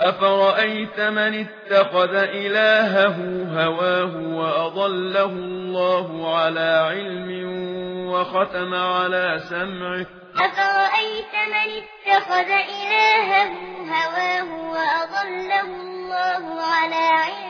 أفرأيت من اتخذ إلهه هواه وأضله الله على علم وختم على سمعه أفرأيت من اتخذ إلهه هواه وأضله الله على علم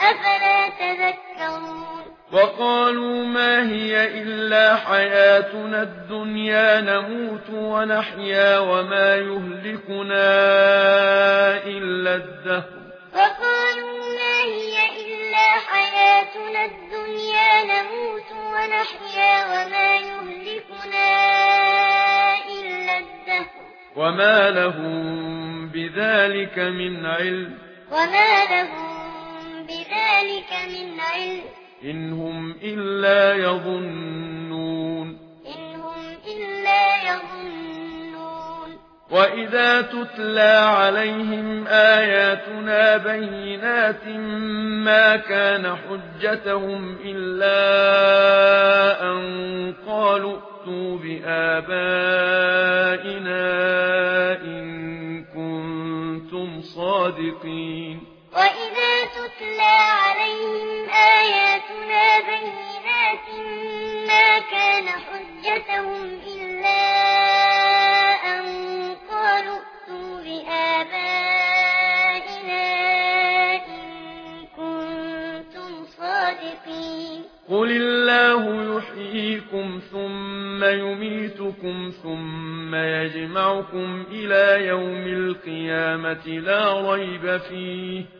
أفلا تذكرون؟ وقالوا ما هي إلا حياتنا الدنيا نموت ونحيا وما يهلكنا إلا الدهر. وقالوا ما هي إلا حياتنا الدنيا نموت ونحيا وما يهلكنا إلا الدهر. وما لهم بذلك من علم. وما لهم بذلك من علم. إن هم إلا يظنون. إن هم إلا يظنون. وإذا تتلى عليهم آياتنا بينات ما كان حجتهم إلا أن قالوا اتوا بآبائنا إن كنتم صادقين. وَإِذَا تُتْلَى عَلَيْهِمْ آيَاتُنَا بَيِّنَاتٍ مَا كَانَ حُجَّتُهُمْ إِلَّا أَن قَالُوا ائتوا بِآبَائِنَا إِن كُنتُمْ صَادِقِينَ قُلِ اللَّهُ يُحْيِيكُمْ ثُمَّ يُمِيتُكُمْ ثُمَّ يَجْمَعُكُمْ إِلَى يَوْمِ الْقِيَامَةِ لَا رَيْبَ فِيهِ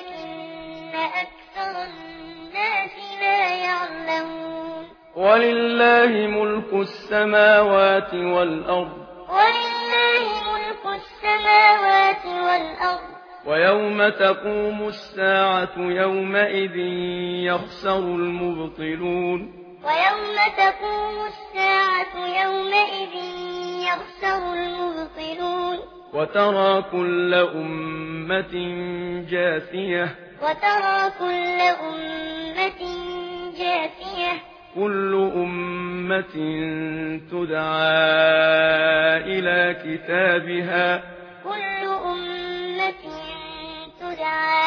ولله ملك السماوات والأرض ولله ملك السماوات والأرض ويوم تقوم الساعة يومئذ يخسر المبطلون ويوم تقوم الساعة يومئذ يخسر المبطلون وترى كل أمة جاثية وترى كل أمة جاثية كل أمة تدعى إلى كتابها. كل أمة تدعى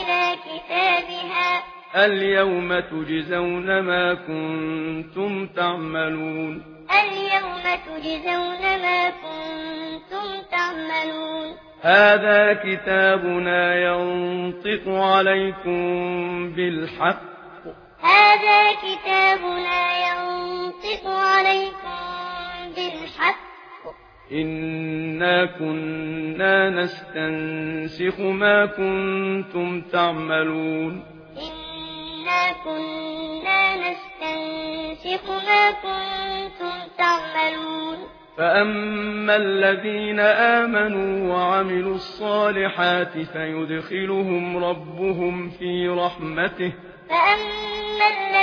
إلى كتابها. اليوم تجزون ما كنتم تعملون. اليوم تجزون ما كنتم تعملون. هذا كتابنا ينطق عليكم بالحق. هذا كتاب لا ينطق عليكم بالحق. إنا كنا نستنسخ ما كنتم تعملون. إنا كنا نستنسخ ما كنتم تعملون. فأما الذين آمنوا وعملوا الصالحات فيدخلهم ربهم في رحمته. فأما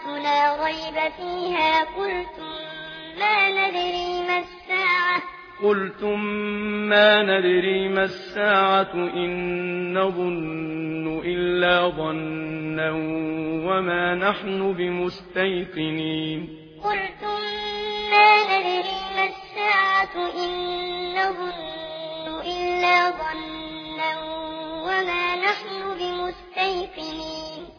الساعة لا ريب فيها قلتم ما ندري ما الساعة قلتم ما ندري ما الساعة إن ظن إلا ظنا وما نحن بمستيقنين قلتم ما ندري ما الساعة إن ظن إلا ظنا